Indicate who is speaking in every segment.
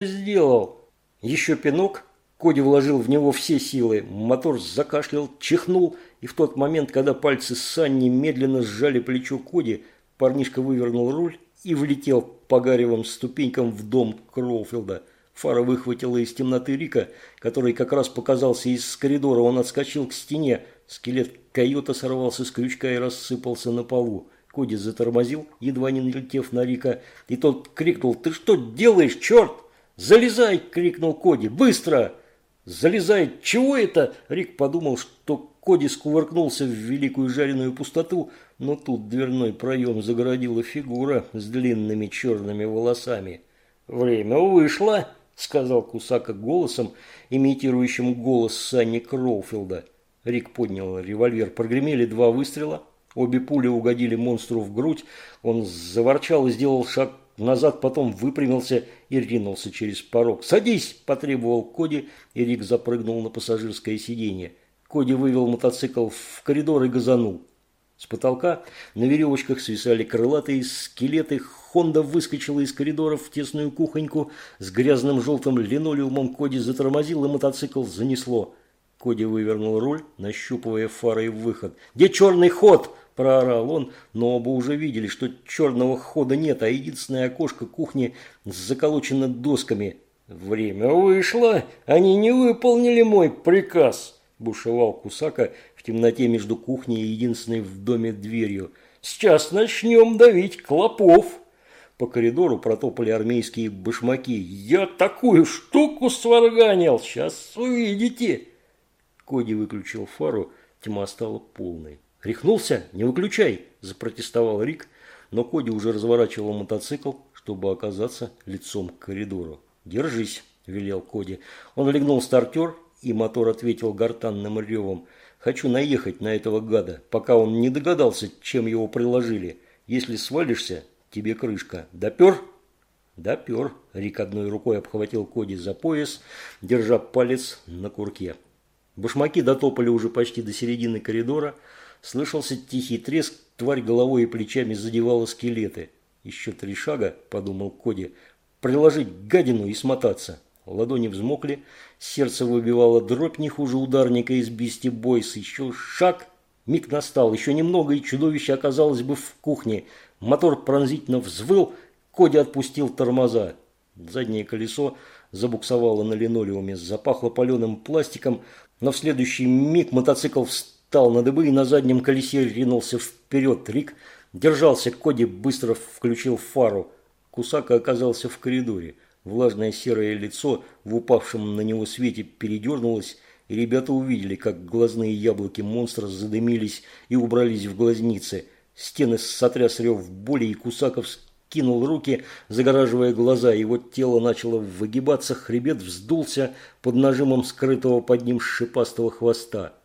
Speaker 1: сделал?» Еще пинок. Коди вложил в него все силы. Мотор закашлял, чихнул, и в тот момент, когда пальцы Санни медленно сжали плечо Коди, парнишка вывернул руль и влетел по гаревым ступенькам в дом Кроуфилда. Фара выхватила из темноты Рика, который как раз показался из коридора. Он отскочил к стене. Скелет койота сорвался с крючка и рассыпался на полу. Коди затормозил, едва не налетев на Рика, и тот крикнул «Ты что делаешь, черт?» «Залезай!» – крикнул Коди. «Быстро!» «Залезай! Чего это?» Рик подумал, что Коди скувыркнулся в великую жареную пустоту, но тут дверной проем загородила фигура с длинными черными волосами. «Время вышло!» – сказал Кусака голосом, имитирующим голос Санни Кроуфилда. Рик поднял револьвер. Прогремели два выстрела. Обе пули угодили монстру в грудь. Он заворчал и сделал шаг назад, потом выпрямился и ринулся через порог. «Садись!» – потребовал Коди, и Рик запрыгнул на пассажирское сиденье. Коди вывел мотоцикл в коридор и газанул. С потолка на веревочках свисали крылатые скелеты. Хонда выскочила из коридора в тесную кухоньку с грязным желтым линолеумом. Коди затормозил, и мотоцикл занесло. Коди вывернул руль, нащупывая фарой выход. «Где черный ход?» Проорал он, но оба уже видели, что черного хода нет, а единственное окошко кухни заколочено досками. «Время вышло! Они не выполнили мой приказ!» – бушевал Кусака в темноте между кухней и единственной в доме дверью. «Сейчас начнем давить клопов!» По коридору протопали армейские башмаки. «Я такую штуку сварганил! Сейчас увидите!» Коди выключил фару, тьма стала полной. «Рехнулся? Не выключай!» – запротестовал Рик, но Коди уже разворачивал мотоцикл, чтобы оказаться лицом к коридору. «Держись!» – велел Коди. Он легнул стартер, и мотор ответил гортанным ревом. «Хочу наехать на этого гада, пока он не догадался, чем его приложили. Если свалишься, тебе крышка. Допер?» «Допер!» – Рик одной рукой обхватил Коди за пояс, держа палец на курке. Башмаки дотопали уже почти до середины коридора – Слышался тихий треск, тварь головой и плечами задевала скелеты. «Еще три шага», – подумал Коди, – «приложить гадину и смотаться». Ладони взмокли, сердце выбивало дробь не хуже ударника из Бисти Бойс. Еще шаг, миг настал, еще немного, и чудовище оказалось бы в кухне. Мотор пронзительно взвыл, Коди отпустил тормоза. Заднее колесо забуксовало на линолеуме, запахло паленым пластиком, но в следующий миг мотоцикл встал встал на дыбы и на заднем колесе ринулся вперед. Рик держался, Коди быстро включил фару. Кусака оказался в коридоре. Влажное серое лицо в упавшем на него свете передернулось, и ребята увидели, как глазные яблоки монстра задымились и убрались в глазницы. Стены сотряс рев боли, и Кусаков кинул руки, загораживая глаза. Его тело начало выгибаться, хребет вздулся под нажимом скрытого под ним шипастого хвоста.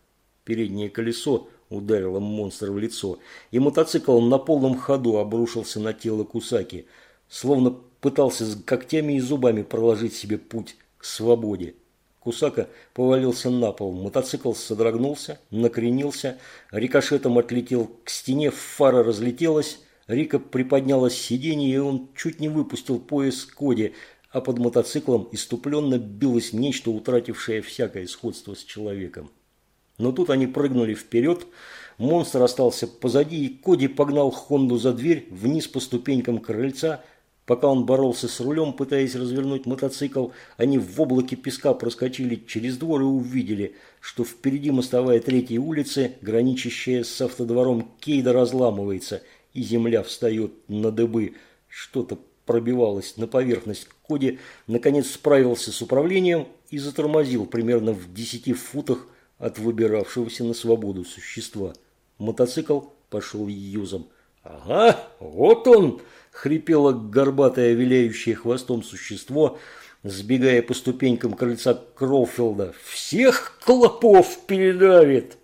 Speaker 1: Переднее колесо ударило монстра в лицо, и мотоцикл на полном ходу обрушился на тело Кусаки, словно пытался когтями и зубами проложить себе путь к свободе. Кусака повалился на пол, мотоцикл содрогнулся, накренился, рикошетом отлетел к стене, фара разлетелась, Рика приподнялась с сиденья, и он чуть не выпустил пояс Коди, а под мотоциклом иступленно билось нечто, утратившее всякое сходство с человеком. Но тут они прыгнули вперед, монстр остался позади, и Коди погнал Хонду за дверь вниз по ступенькам крыльца. Пока он боролся с рулем, пытаясь развернуть мотоцикл, они в облаке песка проскочили через двор и увидели, что впереди мостовая третьей улицы, граничащая с автодвором Кейда, разламывается, и земля встает на дыбы. Что-то пробивалось на поверхность. Коди наконец справился с управлением и затормозил примерно в десяти футах от выбиравшегося на свободу существа. Мотоцикл пошел юзом. «Ага, вот он!» – хрипело горбатое, виляющее хвостом существо, сбегая по ступенькам крыльца Кроуфилда. «Всех клопов передавит!»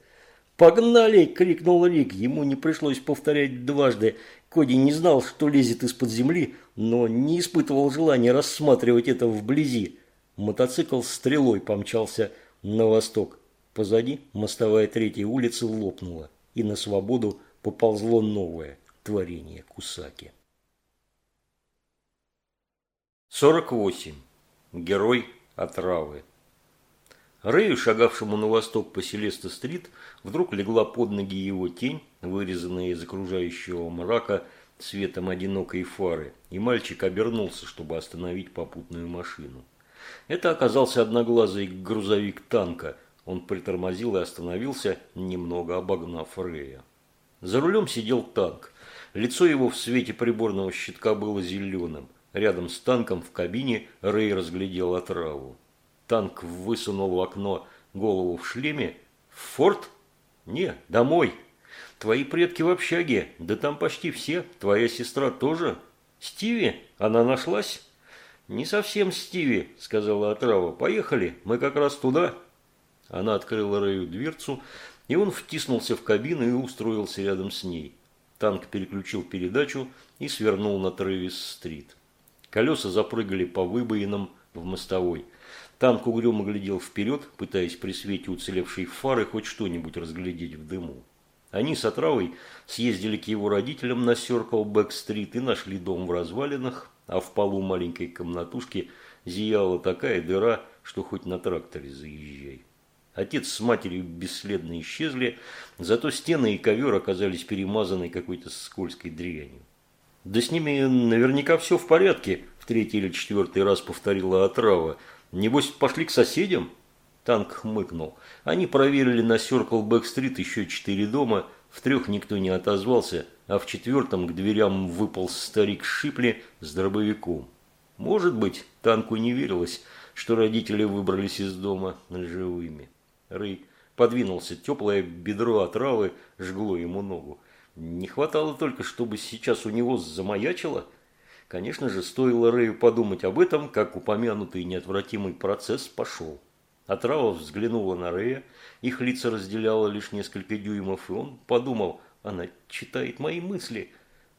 Speaker 1: «Погнали!» – крикнул Рик. Ему не пришлось повторять дважды. Коди не знал, что лезет из-под земли, но не испытывал желания рассматривать это вблизи. Мотоцикл стрелой помчался на восток. Позади мостовая третьей улицы лопнула, и на свободу поползло новое творение Кусаки. 48. Герой отравы. Рэю, шагавшему на восток по Селеста-стрит, вдруг легла под ноги его тень, вырезанная из окружающего мрака светом одинокой фары, и мальчик обернулся, чтобы остановить попутную машину. Это оказался одноглазый грузовик танка. Он притормозил и остановился, немного обогнав Рэя. За рулем сидел танк. Лицо его в свете приборного щитка было зеленым. Рядом с танком в кабине Рэй разглядел отраву. Танк высунул в окно голову в шлеме. «В форт?» «Не, домой. Твои предки в общаге, да там почти все. Твоя сестра тоже. Стиви? Она нашлась?» «Не совсем Стиви», – сказала отрава. «Поехали, мы как раз туда». Она открыла Рэю дверцу, и он втиснулся в кабину и устроился рядом с ней. Танк переключил передачу и свернул на Трэвис-стрит. Колеса запрыгали по выбоинам в мостовой. Танк угрюмо глядел вперед, пытаясь при свете уцелевшей фары хоть что-нибудь разглядеть в дыму. Они с отравой съездили к его родителям на Сёркл Бэк-стрит и нашли дом в развалинах, а в полу маленькой комнатушки зияла такая дыра, что хоть на тракторе заезжай. Отец с матерью бесследно исчезли, зато стены и ковер оказались перемазаны какой-то скользкой дрянью. «Да с ними наверняка все в порядке», – в третий или четвертый раз повторила отрава. «Небось, пошли к соседям?» Танк хмыкнул. Они проверили на Сёркл Бэк-стрит еще четыре дома, в трех никто не отозвался, а в четвертом к дверям выпал старик Шипли с дробовиком. Может быть, танку не верилось, что родители выбрались из дома живыми. Рэй подвинулся, теплое бедро отравы жгло ему ногу. Не хватало только, чтобы сейчас у него замаячило. Конечно же, стоило Рэю подумать об этом, как упомянутый неотвратимый процесс пошел. Отрава взглянула на Рэя, их лица разделяло лишь несколько дюймов, и он подумал, она читает мои мысли.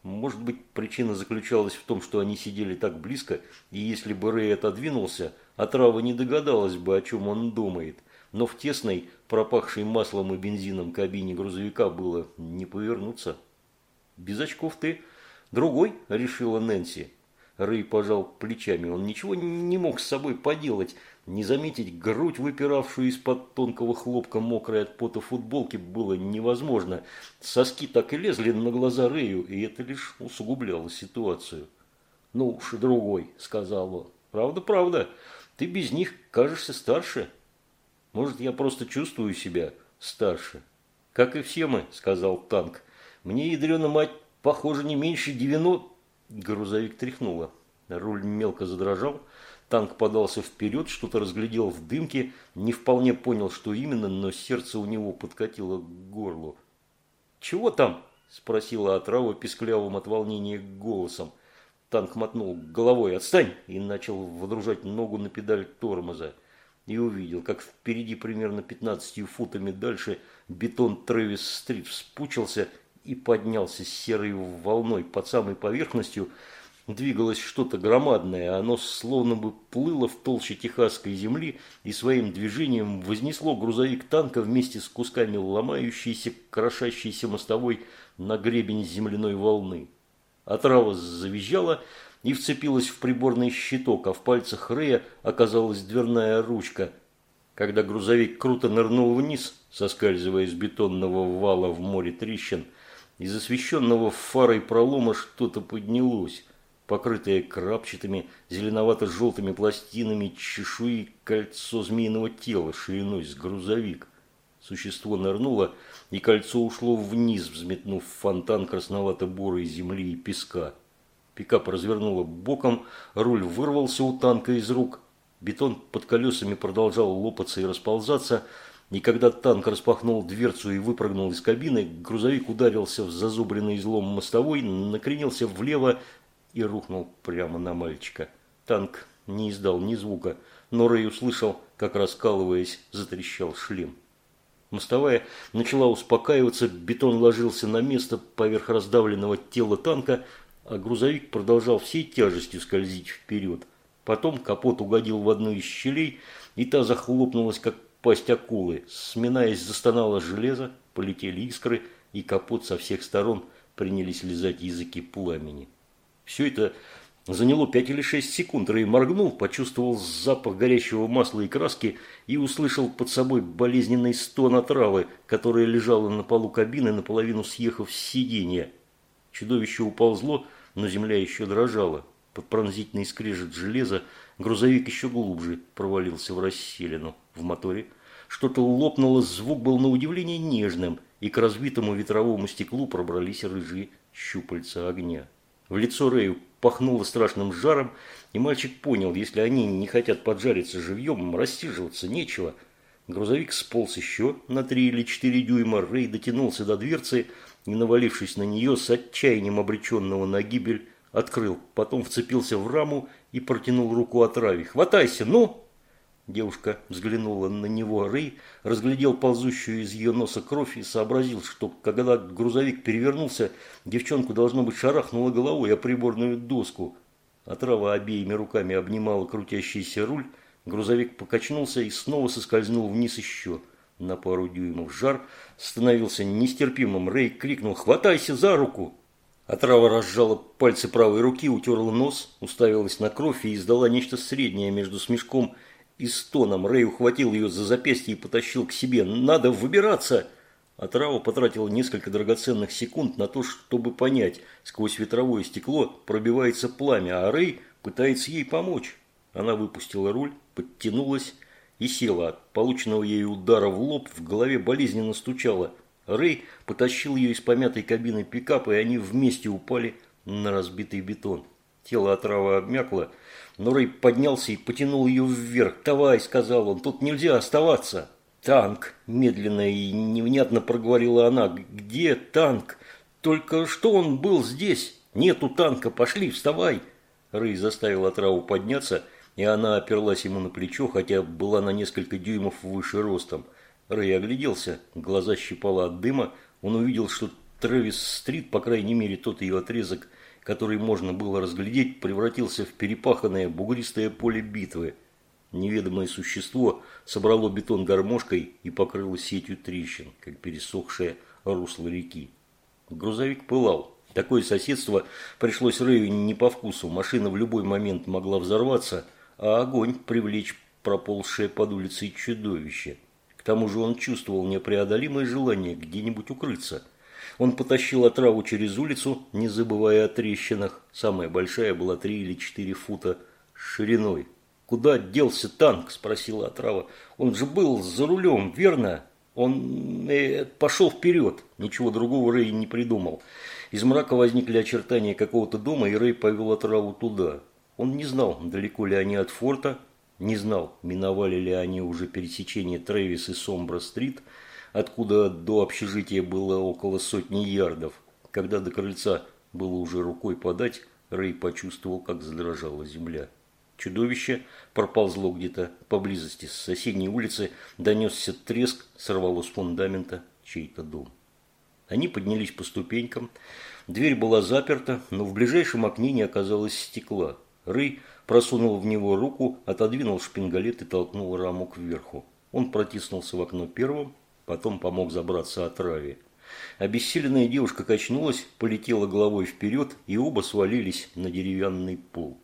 Speaker 1: Может быть, причина заключалась в том, что они сидели так близко, и если бы Рэй отодвинулся, Отрава не догадалась бы, о чем он думает. Но в тесной, пропахшей маслом и бензином кабине грузовика было не повернуться. «Без очков ты другой?» – решила Нэнси. Рэй пожал плечами. Он ничего не мог с собой поделать. Не заметить грудь, выпиравшую из-под тонкого хлопка мокрой от пота футболки, было невозможно. Соски так и лезли на глаза Рэю, и это лишь усугубляло ситуацию. «Ну уж и другой», – сказал он. «Правда, правда. Ты без них кажешься старше». Может, я просто чувствую себя старше. Как и все мы, сказал танк. Мне, ядрена мать, похоже, не меньше девяносто... Грузовик тряхнуло. Руль мелко задрожал. Танк подался вперед, что-то разглядел в дымке, не вполне понял, что именно, но сердце у него подкатило к горлу. «Чего там?» – спросила отрава писклявым от волнения голосом. Танк мотнул головой «Отстань!» и начал водружать ногу на педаль тормоза и увидел, как впереди примерно 15 футами дальше бетон Трэвис-стрит вспучился и поднялся серой волной под самой поверхностью. Двигалось что-то громадное, оно словно бы плыло в толще техасской земли и своим движением вознесло грузовик танка вместе с кусками ломающейся, крошащейся мостовой на гребень земляной волны. Отрава завизжала, и вцепилась в приборный щиток, а в пальцах Рэя оказалась дверная ручка. Когда грузовик круто нырнул вниз, соскальзывая с бетонного вала в море трещин, из освещенного фарой пролома что-то поднялось, покрытое крапчатыми зеленовато-желтыми пластинами чешуи кольцо змеиного тела шириной с грузовик. Существо нырнуло, и кольцо ушло вниз, взметнув фонтан красновато-бурой земли и песка. Пикап развернуло боком, руль вырвался у танка из рук. Бетон под колесами продолжал лопаться и расползаться, и когда танк распахнул дверцу и выпрыгнул из кабины, грузовик ударился в зазубренный излом мостовой, накренился влево и рухнул прямо на мальчика. Танк не издал ни звука, но Рэй услышал, как раскалываясь, затрещал шлем. Мостовая начала успокаиваться, бетон ложился на место поверх раздавленного тела танка, а грузовик продолжал всей тяжестью скользить вперед. Потом капот угодил в одну из щелей, и та захлопнулась, как пасть акулы. Сминаясь, застонало железо, полетели искры, и капот со всех сторон принялись лизать языки пламени. Все это Заняло пять или шесть секунд. Рэй моргнул, почувствовал запах горящего масла и краски и услышал под собой болезненный стон отравы, которая лежала на полу кабины, наполовину съехав с сиденья. Чудовище уползло, но земля еще дрожала. Под пронзительный скрежет железа грузовик еще глубже провалился в расселину. В моторе что-то лопнуло, звук был на удивление нежным, и к разбитому ветровому стеклу пробрались рыжие щупальца огня. В лицо Рэю пахнуло страшным жаром, и мальчик понял, если они не хотят поджариться живьем, рассиживаться нечего. Грузовик сполз еще на три или четыре дюйма, Рэй дотянулся до дверцы и, навалившись на нее, с отчаянием обреченного на гибель, открыл, потом вцепился в раму и протянул руку отраве. «Хватайся, ну!» Девушка взглянула на него. Рэй разглядел ползущую из ее носа кровь и сообразил, что когда грузовик перевернулся, девчонку, должно быть, шарахнула головой о приборную доску. Отрава обеими руками обнимала крутящийся руль. Грузовик покачнулся и снова соскользнул вниз еще на пару дюймов. Жар становился нестерпимым. Рэй крикнул «Хватайся за руку!» Отрава разжала пальцы правой руки, утерла нос, уставилась на кровь и издала нечто среднее между смешком и стоном. Рэй ухватил ее за запястье и потащил к себе. «Надо выбираться!» Отрава потратила несколько драгоценных секунд на то, чтобы понять, сквозь ветровое стекло пробивается пламя, а Рэй пытается ей помочь. Она выпустила руль, подтянулась и села. От полученного ею удара в лоб в голове болезненно стучало. Рэй потащил ее из помятой кабины пикапа, и они вместе упали на разбитый бетон. Тело отрава обмякло, но Рэй поднялся и потянул ее вверх. «Давай», – сказал он, – «тут нельзя оставаться». «Танк!» – медленно и невнятно проговорила она. «Где танк? Только что он был здесь? Нету танка, пошли, вставай!» Рэй заставил отраву подняться, и она оперлась ему на плечо, хотя была на несколько дюймов выше ростом. Рэй огляделся, глаза щипало от дыма. Он увидел, что Трэвис-стрит, по крайней мере тот ее отрезок – который можно было разглядеть, превратился в перепаханное бугристое поле битвы. Неведомое существо собрало бетон гармошкой и покрыло сетью трещин, как пересохшее русло реки. Грузовик пылал. Такое соседство пришлось Рэю не по вкусу. Машина в любой момент могла взорваться, а огонь привлечь проползшее под улицей чудовище. К тому же он чувствовал непреодолимое желание где-нибудь укрыться – он потащил отраву через улицу, не забывая о трещинах. Самая большая была три или четыре фута шириной. «Куда делся танк?» – спросила отрава. «Он же был за рулем, верно?» Он э, пошел вперед. Ничего другого Рэй не придумал. Из мрака возникли очертания какого-то дома, и Рэй повел отраву туда. Он не знал, далеко ли они от форта, не знал, миновали ли они уже пересечение Трэвис и Сомбра-стрит – откуда до общежития было около сотни ярдов. Когда до крыльца было уже рукой подать, Рэй почувствовал, как задрожала земля. Чудовище проползло где-то поблизости с соседней улицы, донесся треск, сорвало с фундамента чей-то дом. Они поднялись по ступенькам. Дверь была заперта, но в ближайшем окне не оказалось стекла. Рэй просунул в него руку, отодвинул шпингалет и толкнул раму кверху. Он протиснулся в окно первым, потом помог забраться от Рави. Обессиленная девушка качнулась, полетела головой вперед, и оба свалились на деревянный пол.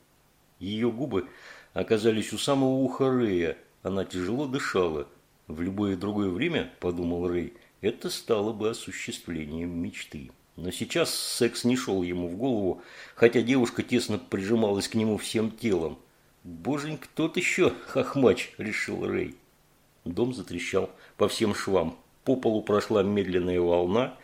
Speaker 1: Ее губы оказались у самого уха Рэя. Она тяжело дышала. В любое другое время, подумал Рэй, это стало бы осуществлением мечты. Но сейчас секс не шел ему в голову, хотя девушка тесно прижималась к нему всем телом. «Боженька, тот еще хохмач», – решил Рэй. Дом затрещал по всем швам. По полу прошла медленная волна.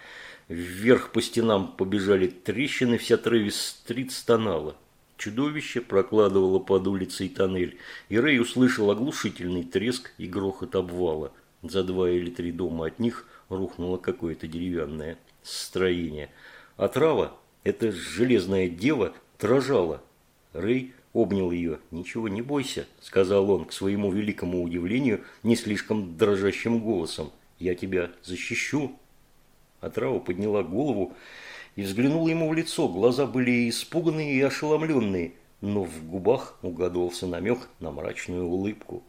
Speaker 1: Вверх по стенам побежали трещины, вся Трэвис-стрит стонала. Чудовище прокладывало под улицей тоннель, и Рэй услышал оглушительный треск и грохот обвала. За два или три дома от них рухнуло какое-то деревянное строение. А трава, эта железная дева, дрожала. Рэй обнял ее. «Ничего не бойся», – сказал он, к своему великому удивлению, не слишком дрожащим голосом. «Я тебя защищу». Атрава подняла голову и взглянула ему в лицо. Глаза были испуганные и ошеломленные, но в губах угадывался намек на мрачную улыбку.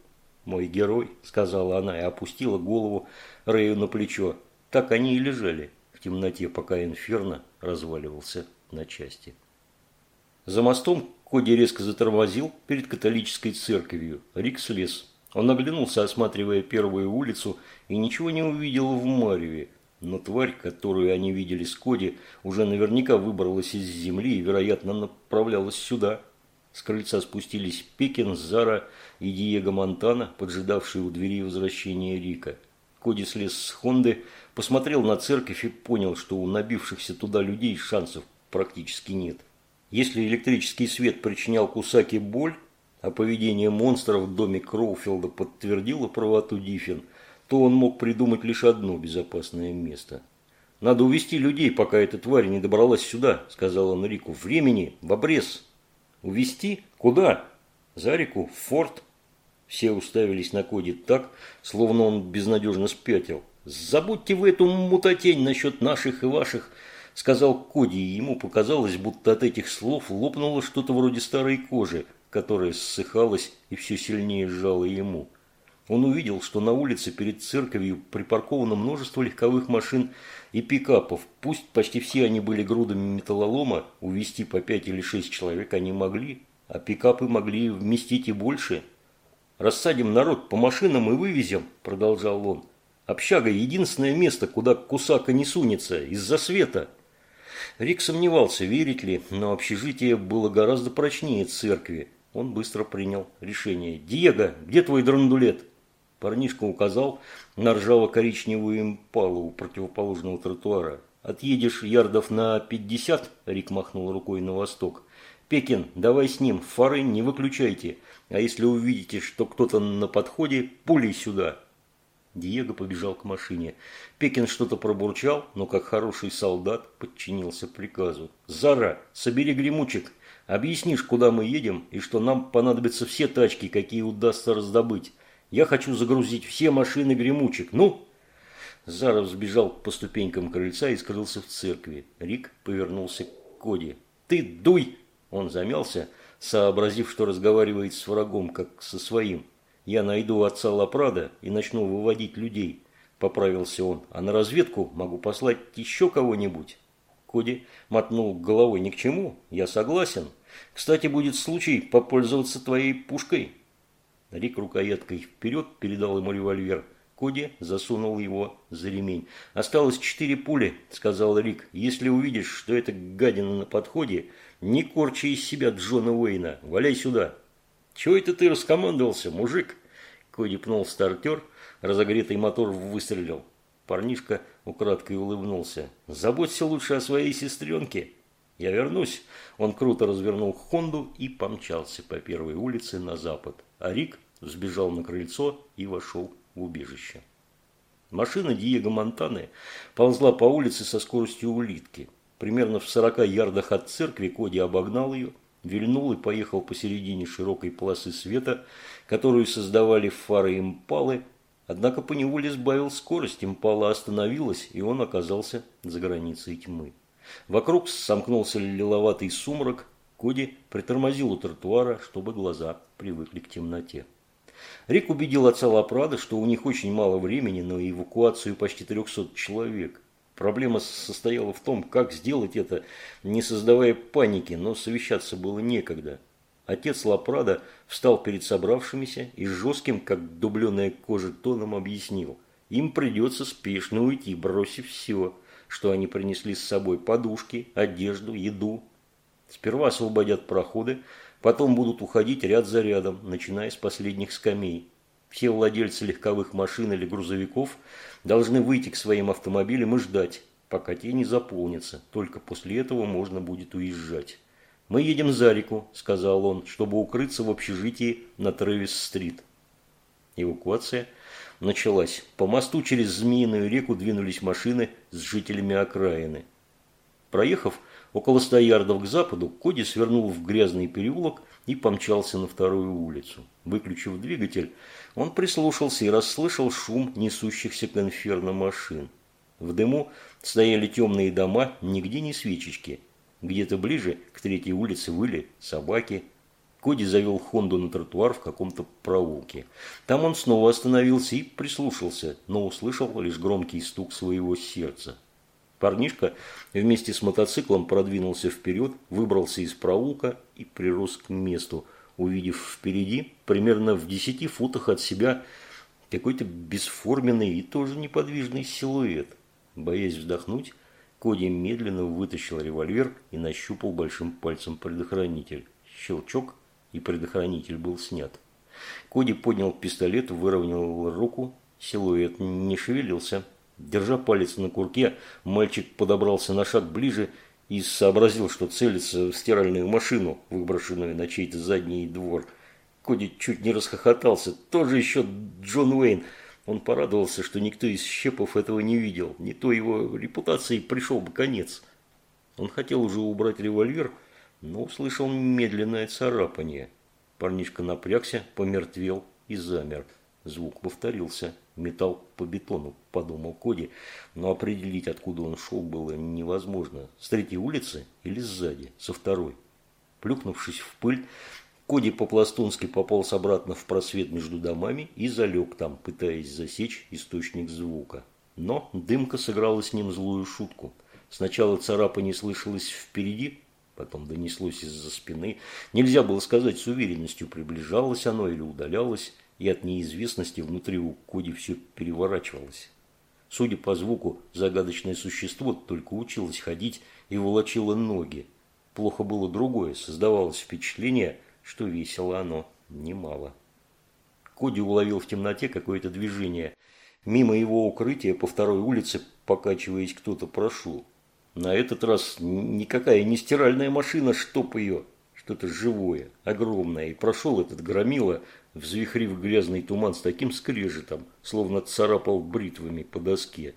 Speaker 1: «Мой герой», – сказала она и опустила голову Рэю на плечо. Так они и лежали темноте, пока инферно разваливался на части. За мостом Коди резко затормозил перед католической церковью. Рик слез. Он оглянулся, осматривая первую улицу, и ничего не увидел в Марьеве. Но тварь, которую они видели с Коди, уже наверняка выбралась из земли и, вероятно, направлялась сюда. С крыльца спустились Пекин, Зара и Диего Монтана, поджидавшие у двери возвращения Рика. Коди слез с Хонды, посмотрел на церковь и понял, что у набившихся туда людей шансов практически нет. Если электрический свет причинял Кусаке боль, а поведение монстров в доме Кроуфилда подтвердило правоту Диффин, то он мог придумать лишь одно безопасное место. «Надо увести людей, пока эта тварь не добралась сюда», – сказал он Рику. «Времени в обрез». «Увести? Куда?» «За реку? В форт?» Все уставились на Коди так, словно он безнадежно спятил. «Забудьте вы эту мутатень насчет наших и ваших», – сказал Коди, и ему показалось, будто от этих слов лопнуло что-то вроде старой кожи – которая ссыхалась и все сильнее сжала ему. Он увидел, что на улице перед церковью припарковано множество легковых машин и пикапов. Пусть почти все они были грудами металлолома, увезти по пять или шесть человек они могли, а пикапы могли вместить и больше. «Рассадим народ по машинам и вывезем», – продолжал он. «Общага – единственное место, куда кусака не сунется, из-за света». Рик сомневался, верить ли, но общежитие было гораздо прочнее церкви. Он быстро принял решение. «Диего, где твой драндулет?» Парнишка указал на ржаво-коричневую импалу у противоположного тротуара. «Отъедешь ярдов на пятьдесят?» – Рик махнул рукой на восток. «Пекин, давай с ним, фары не выключайте. А если увидите, что кто-то на подходе, пулей сюда!» Диего побежал к машине. Пекин что-то пробурчал, но как хороший солдат подчинился приказу. «Зара, собери гремучек!» Объяснишь, куда мы едем и что нам понадобятся все тачки, какие удастся раздобыть. Я хочу загрузить все машины гремучек. Ну?» Заров сбежал по ступенькам крыльца и скрылся в церкви. Рик повернулся к Коди. «Ты дуй!» Он замялся, сообразив, что разговаривает с врагом, как со своим. «Я найду отца Лапрада и начну выводить людей», – поправился он. «А на разведку могу послать еще кого-нибудь». Коди мотнул головой ни к чему. Я согласен. Кстати, будет случай попользоваться твоей пушкой. Рик рукояткой вперед передал ему револьвер. Коди засунул его за ремень. «Осталось четыре пули», – сказал Рик. «Если увидишь, что это гадина на подходе, не корчи из себя Джона Уэйна. Валяй сюда». «Чего это ты раскомандовался, мужик?» Коди пнул стартер, разогретый мотор выстрелил. Парнишка украдкой улыбнулся. «Заботься лучше о своей сестренке». «Я вернусь». Он круто развернул Хонду и помчался по первой улице на запад. А Рик сбежал на крыльцо и вошел в убежище. Машина Диего Монтаны ползла по улице со скоростью улитки. Примерно в сорока ярдах от церкви Коди обогнал ее, вильнул и поехал посередине широкой полосы света, которую создавали фары импалы, Однако поневоле сбавил скорость, импала остановилась, и он оказался за границей тьмы. Вокруг сомкнулся лиловатый сумрак, Коди притормозил у тротуара, чтобы глаза привыкли к темноте. Рик убедил отца Лапрада, что у них очень мало времени на эвакуацию почти 300 человек. Проблема состояла в том, как сделать это, не создавая паники, но совещаться было некогда. Отец Лапрада встал перед собравшимися и жестким, как дубленая кожа, тоном объяснил. Им придется спешно уйти, бросив все, что они принесли с собой, подушки, одежду, еду. Сперва освободят проходы, потом будут уходить ряд за рядом, начиная с последних скамей. Все владельцы легковых машин или грузовиков должны выйти к своим автомобилям и ждать, пока те не заполнятся. Только после этого можно будет уезжать. «Мы едем за реку», – сказал он, – «чтобы укрыться в общежитии на Трэвис-стрит». Эвакуация началась. По мосту через Змеиную реку двинулись машины с жителями окраины. Проехав около ста ярдов к западу, Коди свернул в грязный переулок и помчался на вторую улицу. Выключив двигатель, он прислушался и расслышал шум несущихся к инферно машин. В дыму стояли темные дома, нигде не свечечки – где-то ближе к третьей улице выли собаки. Коди завел Хонду на тротуар в каком-то проулке. Там он снова остановился и прислушался, но услышал лишь громкий стук своего сердца. Парнишка вместе с мотоциклом продвинулся вперед, выбрался из проулка и прирос к месту, увидев впереди, примерно в десяти футах от себя, какой-то бесформенный и тоже неподвижный силуэт. Боясь вздохнуть, Коди медленно вытащил револьвер и нащупал большим пальцем предохранитель. Щелчок, и предохранитель был снят. Коди поднял пистолет, выровнял руку, силуэт не шевелился. Держа палец на курке, мальчик подобрался на шаг ближе и сообразил, что целится в стиральную машину, выброшенную на чей-то задний двор. Коди чуть не расхохотался. Тоже еще Джон Уэйн. Он порадовался, что никто из щепов этого не видел. Не то его репутации пришел бы конец. Он хотел уже убрать револьвер, но услышал медленное царапание. Парнишка напрягся, помертвел и замер. Звук повторился. Металл по бетону, подумал Коди, но определить, откуда он шел, было невозможно. С третьей улицы или сзади, со второй. Плюхнувшись в пыль, Коди по-пластунски пополз обратно в просвет между домами и залег там, пытаясь засечь источник звука. Но дымка сыграла с ним злую шутку. Сначала царапа не слышалась впереди, потом донеслось из-за спины. Нельзя было сказать с уверенностью, приближалось оно или удалялось и от неизвестности внутри у Коди все переворачивалось. Судя по звуку, загадочное существо только училось ходить и волочило ноги. Плохо было другое, создавалось впечатление, что весело оно немало. Коди уловил в темноте какое-то движение. Мимо его укрытия по второй улице, покачиваясь, кто-то прошел. На этот раз никакая не стиральная машина, чтоб ее, что-то живое, огромное. И прошел этот громила, взвихрив грязный туман с таким скрежетом, словно царапал бритвами по доске.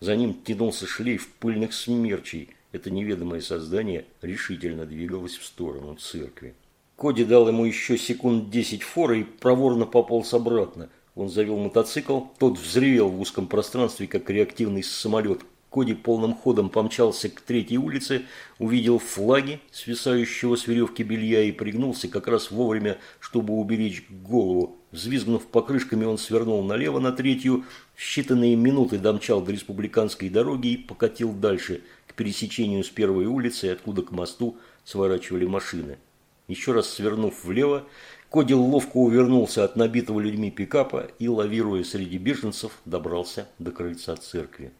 Speaker 1: За ним тянулся шлейф пыльных смерчей. Это неведомое создание решительно двигалось в сторону церкви. Коди дал ему еще секунд десять форы и проворно пополз обратно. Он завел мотоцикл, тот взревел в узком пространстве, как реактивный самолет, Коди полным ходом помчался к третьей улице, увидел флаги, свисающего с веревки белья, и пригнулся как раз вовремя, чтобы уберечь голову. Взвизгнув покрышками, он свернул налево на третью, в считанные минуты домчал до республиканской дороги и покатил дальше, к пересечению с первой улицы, откуда к мосту сворачивали машины. Еще раз свернув влево, Коди ловко увернулся от набитого людьми пикапа и, лавируя среди беженцев, добрался до крыльца церкви.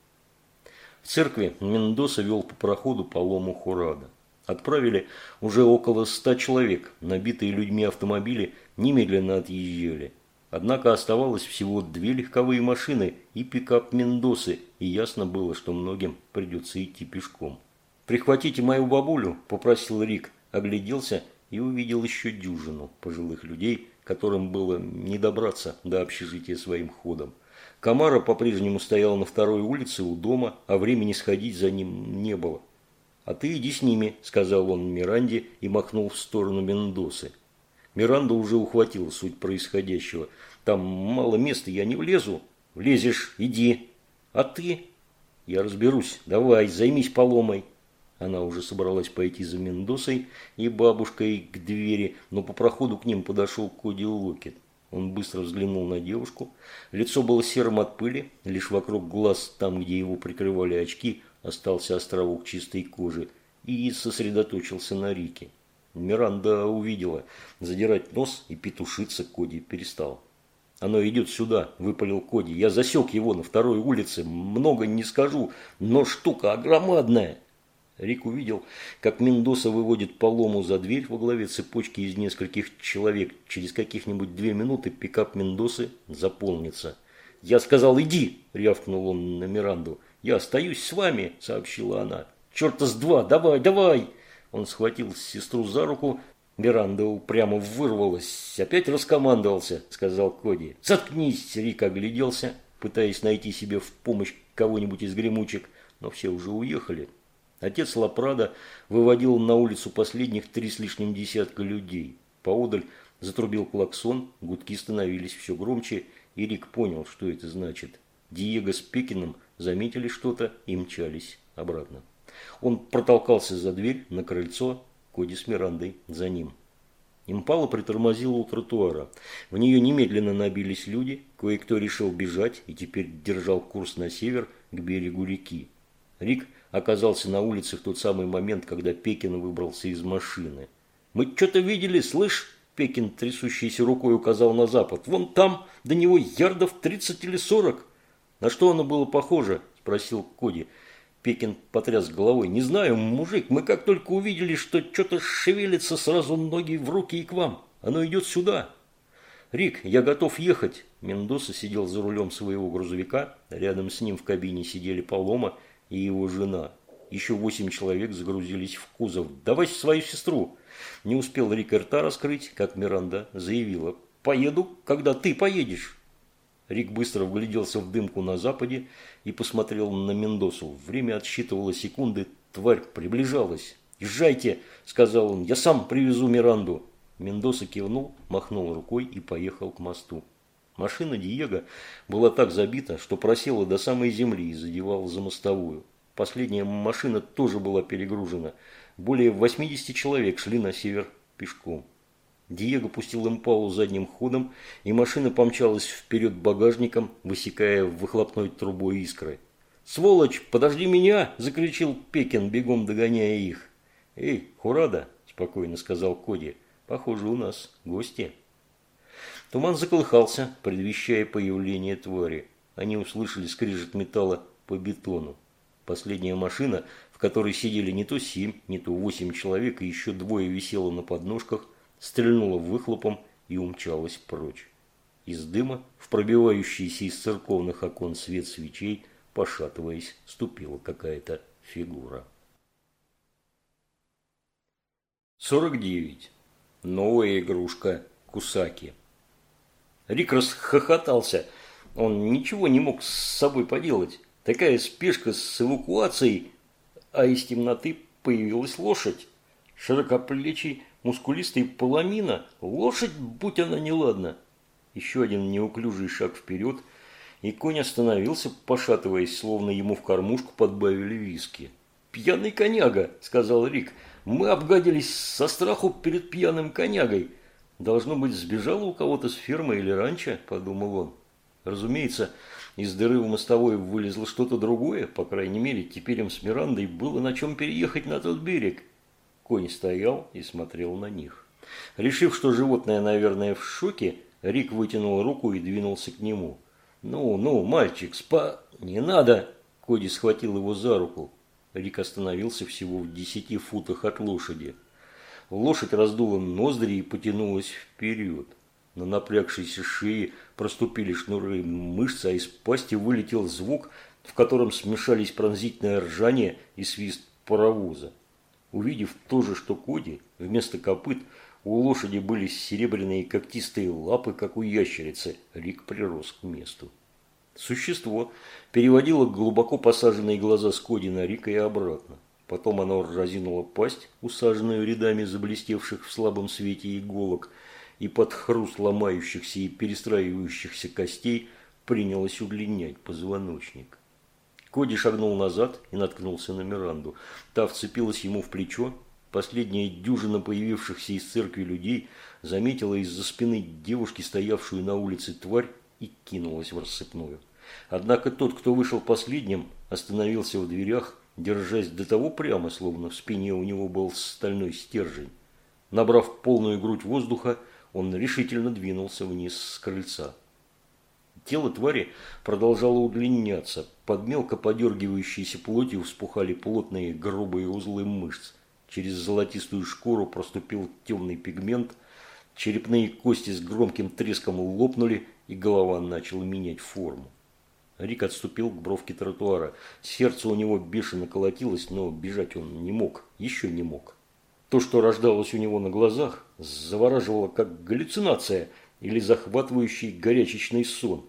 Speaker 1: В церкви Мендоса вел по проходу по лому Хурада. Отправили уже около ста человек, набитые людьми автомобили немедленно отъезжали. Однако оставалось всего две легковые машины и пикап Мендосы, и ясно было, что многим придется идти пешком. «Прихватите мою бабулю», – попросил Рик, огляделся и увидел еще дюжину пожилых людей, которым было не добраться до общежития своим ходом. Камара по-прежнему стоял на второй улице у дома, а времени сходить за ним не было. «А ты иди с ними», – сказал он Миранде и махнул в сторону Мендосы. Миранда уже ухватила суть происходящего. «Там мало места, я не влезу». «Влезешь, иди». «А ты?» «Я разберусь. Давай, займись поломой». Она уже собралась пойти за Мендосой и бабушкой к двери, но по проходу к ним подошел Коди Локет. Он быстро взглянул на девушку. Лицо было серым от пыли, лишь вокруг глаз, там, где его прикрывали очки, остался островок чистой кожи и сосредоточился на Рике. Миранда увидела. Задирать нос и петушиться Коди перестал. «Оно идет сюда», – выпалил Коди. «Я засек его на второй улице. Много не скажу, но штука огромадная». Рик увидел, как Мендоса выводит полому за дверь во главе цепочки из нескольких человек. Через каких-нибудь две минуты пикап Мендосы заполнится. «Я сказал, иди!» – рявкнул он на Миранду. «Я остаюсь с вами!» – сообщила она. «Черта с два! Давай, давай!» Он схватил сестру за руку. Миранда упрямо вырвалась. «Опять раскомандовался!» – сказал Коди. «Заткнись!» – Рик огляделся, пытаясь найти себе в помощь кого-нибудь из гремучек. Но все уже уехали. Отец Лапрада выводил на улицу последних три с лишним десятка людей. Поодаль затрубил клаксон, гудки становились все громче, и Рик понял, что это значит. Диего с Пекином заметили что-то и мчались обратно. Он протолкался за дверь на крыльцо, Коди с Мирандой за ним. Импала притормозила у тротуара. В нее немедленно набились люди, кое-кто решил бежать и теперь держал курс на север к берегу реки. Рик оказался на улице в тот самый момент, когда Пекин выбрался из машины. «Мы что-то видели, слышь?» Пекин, трясущейся рукой, указал на запад. «Вон там, до него ярдов тридцать или сорок». «На что оно было похоже?» – спросил Коди. Пекин потряс головой. «Не знаю, мужик, мы как только увидели, что что-то шевелится, сразу ноги в руки и к вам. Оно идет сюда». «Рик, я готов ехать». Мендоса сидел за рулем своего грузовика. Рядом с ним в кабине сидели Палома и его жена. Еще восемь человек загрузились в кузов. «Давай свою сестру!» Не успел Рик рта раскрыть, как Миранда заявила. «Поеду, когда ты поедешь». Рик быстро вгляделся в дымку на западе и посмотрел на Мендосу. Время отсчитывало секунды, тварь приближалась. «Езжайте!» – сказал он. «Я сам привезу Миранду». Мендоса кивнул, махнул рукой и поехал к мосту. Машина Диего была так забита, что просела до самой земли и задевала за мостовую. Последняя машина тоже была перегружена. Более 80 человек шли на север пешком. Диего пустил импалу задним ходом, и машина помчалась вперед багажником, высекая выхлопной трубой искры. «Сволочь, подожди меня!» – закричал Пекин, бегом догоняя их. «Эй, Хурада!» – спокойно сказал Коди. «Похоже, у нас гости». Туман заколыхался, предвещая появление твари. Они услышали скрежет металла по бетону. Последняя машина, в которой сидели не то семь, не то восемь человек, и еще двое висело на подножках, стрельнула выхлопом и умчалась прочь. Из дыма, в пробивающийся из церковных окон свет свечей, пошатываясь, ступила какая-то фигура. 49. Новая игрушка Кусаки. Рик расхохотался. Он ничего не мог с собой поделать. Такая спешка с эвакуацией, а из темноты появилась лошадь. Широкоплечий, мускулистый поломина. Лошадь, будь она неладна. Еще один неуклюжий шаг вперед, и конь остановился, пошатываясь, словно ему в кормушку подбавили виски. «Пьяный коняга», – сказал Рик. «Мы обгадились со страху перед пьяным конягой». «Должно быть, сбежала у кого-то с фермы или раньше», – подумал он. Разумеется, из дыры в мостовой вылезло что-то другое, по крайней мере, теперь им с Мирандой было на чем переехать на тот берег. Конь стоял и смотрел на них. Решив, что животное, наверное, в шоке, Рик вытянул руку и двинулся к нему. «Ну, ну, мальчик, спа...» «Не надо!» Коди схватил его за руку. Рик остановился всего в десяти футах от лошади. Лошадь раздула ноздри и потянулась вперед. На напрягшейся шее проступили шнуры мышц, а из пасти вылетел звук, в котором смешались пронзительное ржание и свист паровоза. Увидев то же, что Коди, вместо копыт у лошади были серебряные когтистые лапы, как у ящерицы, Рик прирос к месту. Существо переводило глубоко посаженные глаза с Коди на Рика и обратно. Потом оно разинуло пасть, усаженную рядами заблестевших в слабом свете иголок, и под хруст ломающихся и перестраивающихся костей принялось удлинять позвоночник. Коди шагнул назад и наткнулся на Миранду. Та вцепилась ему в плечо. Последняя дюжина появившихся из церкви людей заметила из-за спины девушки, стоявшую на улице тварь, и кинулась в рассыпную. Однако тот, кто вышел последним, остановился в дверях, держась до того прямо, словно в спине у него был стальной стержень. Набрав полную грудь воздуха, он решительно двинулся вниз с крыльца. Тело твари продолжало удлиняться. Под мелко подергивающейся плотью вспухали плотные грубые узлы мышц. Через золотистую шкуру проступил темный пигмент. Черепные кости с громким треском лопнули, и голова начала менять форму. Рик отступил к бровке тротуара. Сердце у него бешено колотилось, но бежать он не мог, еще не мог. То, что рождалось у него на глазах, завораживало как галлюцинация или захватывающий горячечный сон.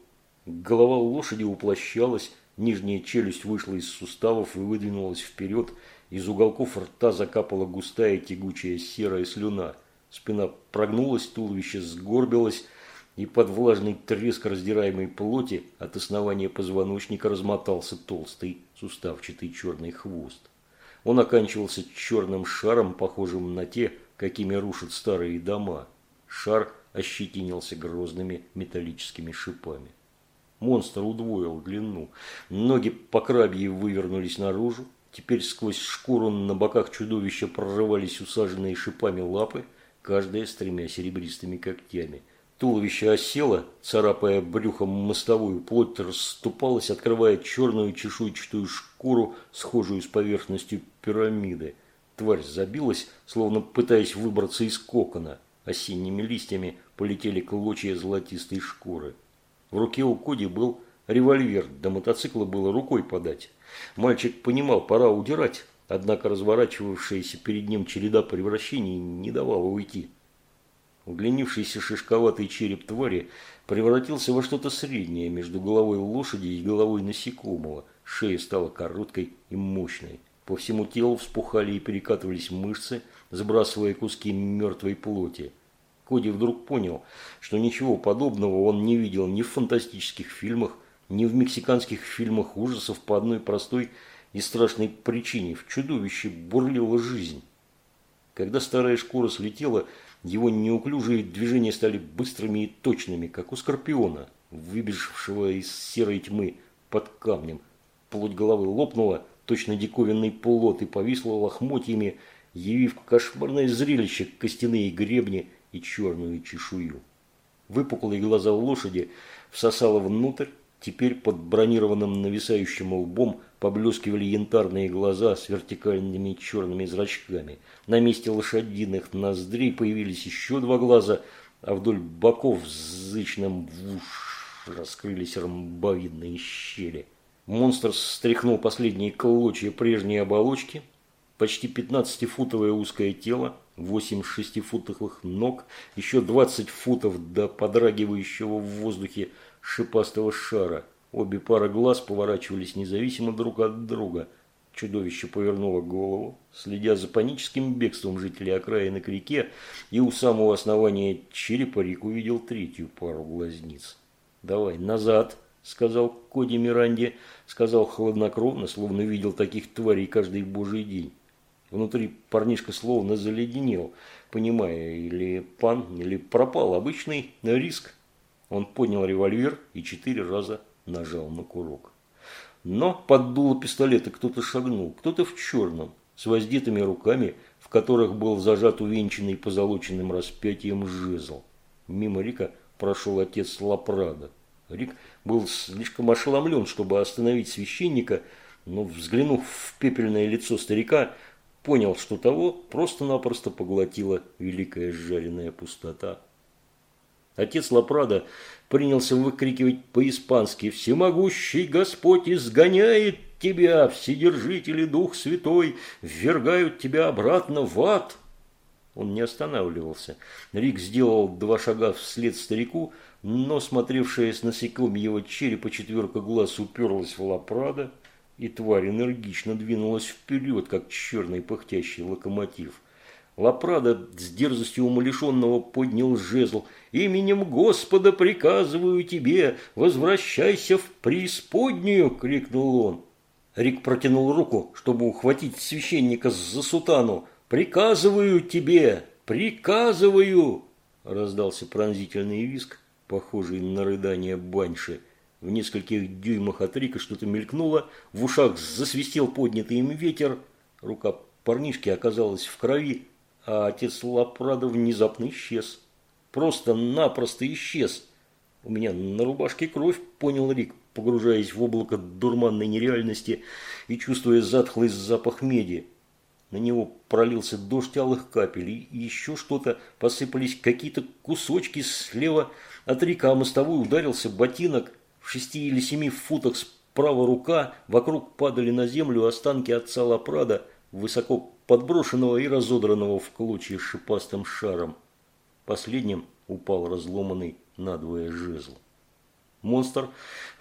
Speaker 1: Голова лошади уплощалась, нижняя челюсть вышла из суставов и выдвинулась вперед, из уголков рта закапала густая тягучая серая слюна. Спина прогнулась, туловище сгорбилось, и под влажный треск раздираемой плоти от основания позвоночника размотался толстый суставчатый черный хвост. Он оканчивался черным шаром, похожим на те, какими рушат старые дома. Шар ощетинился грозными металлическими шипами. Монстр удвоил длину. Ноги по крабье вывернулись наружу. Теперь сквозь шкуру на боках чудовища прорывались усаженные шипами лапы, каждая с тремя серебристыми когтями. Туловище осело, царапая брюхом мостовую, плоть расступалась, открывая черную чешуйчатую шкуру, схожую с поверхностью пирамиды. Тварь забилась, словно пытаясь выбраться из кокона. Осенними листьями полетели клочья золотистой шкуры. В руке у Коди был револьвер, до мотоцикла было рукой подать. Мальчик понимал, пора удирать, однако разворачивавшаяся перед ним череда превращений не давала уйти. Удлинившийся шишковатый череп твари превратился во что-то среднее между головой лошади и головой насекомого. Шея стала короткой и мощной. По всему телу вспухали и перекатывались мышцы, сбрасывая куски мертвой плоти. Коди вдруг понял, что ничего подобного он не видел ни в фантастических фильмах, ни в мексиканских фильмах ужасов по одной простой и страшной причине. В чудовище бурлила жизнь. Когда старая шкура слетела, его неуклюжие движения стали быстрыми и точными, как у скорпиона, выбежавшего из серой тьмы под камнем. Плоть головы лопнула, точно диковинный плод, и повисла лохмотьями, явив кошмарное зрелище, костяные гребни и черную чешую. Выпуклые глаза лошади всосало внутрь, теперь под бронированным нависающим лбом поблескивали янтарные глаза с вертикальными черными зрачками. На месте лошадиных ноздрей появились еще два глаза, а вдоль боков зычным вуш раскрылись ромбовидные щели. Монстр стряхнул последние клочья прежней оболочки, почти 15-футовое узкое тело, 8 шестифутовых ног, еще 20 футов до подрагивающего в воздухе шипастого шара. Обе пары глаз поворачивались независимо друг от друга. Чудовище повернуло голову, следя за паническим бегством жителей окраины к реке, и у самого основания черепа Рик увидел третью пару глазниц. «Давай, назад!» сказал Коди Миранде, сказал хладнокровно, словно видел таких тварей каждый божий день. Внутри парнишка словно заледенел, понимая, или пан, или пропал обычный риск. Он поднял револьвер и четыре раза нажал на курок. Но под дуло пистолета кто-то шагнул, кто-то в черном, с воздетыми руками, в которых был зажат увенчанный позолоченным распятием жезл. Мимо Рика прошел отец Лапрада. Рик был слишком ошеломлен, чтобы остановить священника, но, взглянув в пепельное лицо старика, понял, что того просто-напросто поглотила великая жареная пустота. Отец Лапрада принялся выкрикивать по-испански «Всемогущий Господь изгоняет тебя, Вседержитель и Дух Святой, ввергают тебя обратно в ад!» Он не останавливался. Рик сделал два шага вслед старику, но смотревшая с насекомьего черепа четверка глаз уперлась в лапрада, и тварь энергично двинулась вперед, как черный пыхтящий локомотив. Лапрада с дерзостью умалишенного поднял жезл. «Именем Господа приказываю тебе, возвращайся в преисподнюю!» – крикнул он. Рик протянул руку, чтобы ухватить священника за сутану. «Приказываю тебе! Приказываю!» – раздался пронзительный виск, похожий на рыдание баньши. В нескольких дюймах от Рика что-то мелькнуло, в ушах засвистел поднятый им ветер, рука парнишки оказалась в крови, а отец Лапрада внезапно исчез. Просто-напросто исчез. У меня на рубашке кровь, понял Рик, погружаясь в облако дурманной нереальности и чувствуя затхлый запах меди. На него пролился дождь алых капель, и еще что-то, посыпались какие-то кусочки слева от река, мостовой ударился ботинок, в шести или семи футах справа рука, вокруг падали на землю останки отца Лапрада, высоко подброшенного и разодранного в клочья шипастым шаром. Последним упал разломанный надвое жезл. Монстр